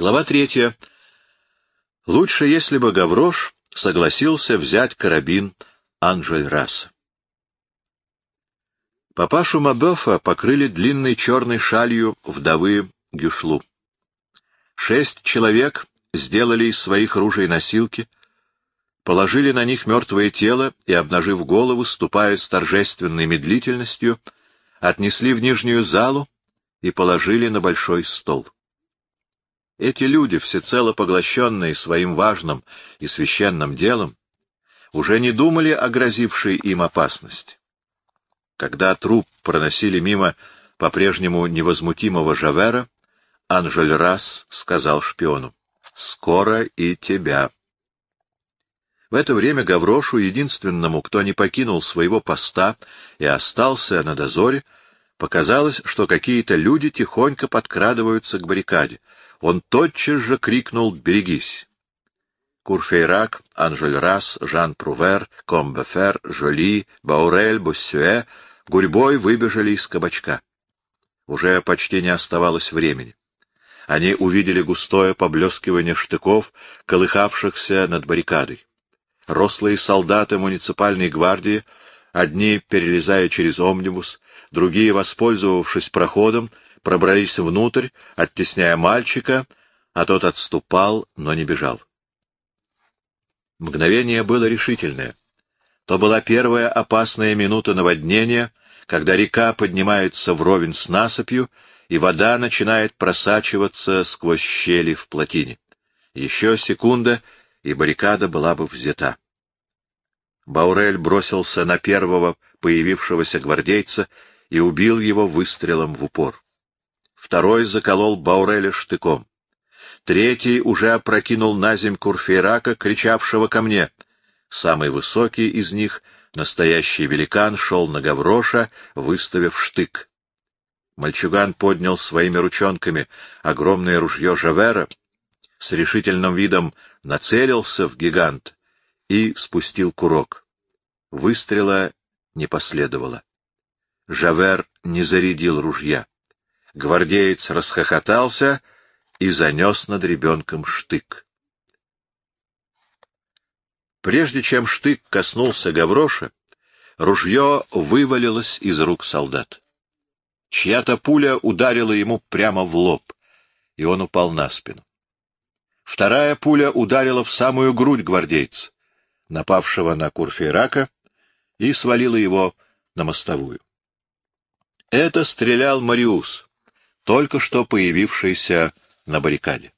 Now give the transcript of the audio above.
Глава третья. Лучше, если бы Гаврош согласился взять карабин Анжель-Раса. Папашу Мабефа покрыли длинной черной шалью вдовы Гюшлу. Шесть человек сделали из своих ружей носилки, положили на них мертвое тело и, обнажив голову, ступая с торжественной медлительностью, отнесли в нижнюю залу и положили на большой стол. Эти люди, всецело поглощенные своим важным и священным делом, уже не думали о грозившей им опасности. Когда труп проносили мимо по-прежнему невозмутимого Жавера, Анжель Расс сказал шпиону, «Скоро и тебя». В это время Гаврошу, единственному, кто не покинул своего поста и остался на дозоре, показалось, что какие-то люди тихонько подкрадываются к баррикаде. Он тотчас же крикнул «Берегись!». Анжель Расс, Жан Прувер, Комбефер, Жоли, Баурель, Буссюэ гурьбой выбежали из кабачка. Уже почти не оставалось времени. Они увидели густое поблескивание штыков, колыхавшихся над баррикадой. Рослые солдаты муниципальной гвардии, одни перелезая через омнибус, другие, воспользовавшись проходом, пробрались внутрь, оттесняя мальчика, а тот отступал, но не бежал. Мгновение было решительное. То была первая опасная минута наводнения, когда река поднимается вровень с насыпью, и вода начинает просачиваться сквозь щели в плотине. Еще секунда, и баррикада была бы взята. Баурель бросился на первого появившегося гвардейца и убил его выстрелом в упор. Второй заколол Бауреля штыком. Третий уже опрокинул на земь Курфейрака, кричавшего ко мне. Самый высокий из них, настоящий великан, шел на Гавроша, выставив штык. Мальчуган поднял своими ручонками огромное ружье Жавера, с решительным видом нацелился в гигант и спустил курок. Выстрела не последовало. Жавер не зарядил ружья. Гвардеец расхохотался и занес над ребенком штык. Прежде чем штык коснулся Гавроша, ружье вывалилось из рук солдат. Чья-то пуля ударила ему прямо в лоб, и он упал на спину. Вторая пуля ударила в самую грудь гвардейца, напавшего на Курфейрака, и свалила его на мостовую. Это стрелял Мариус, только что появившийся на баррикаде.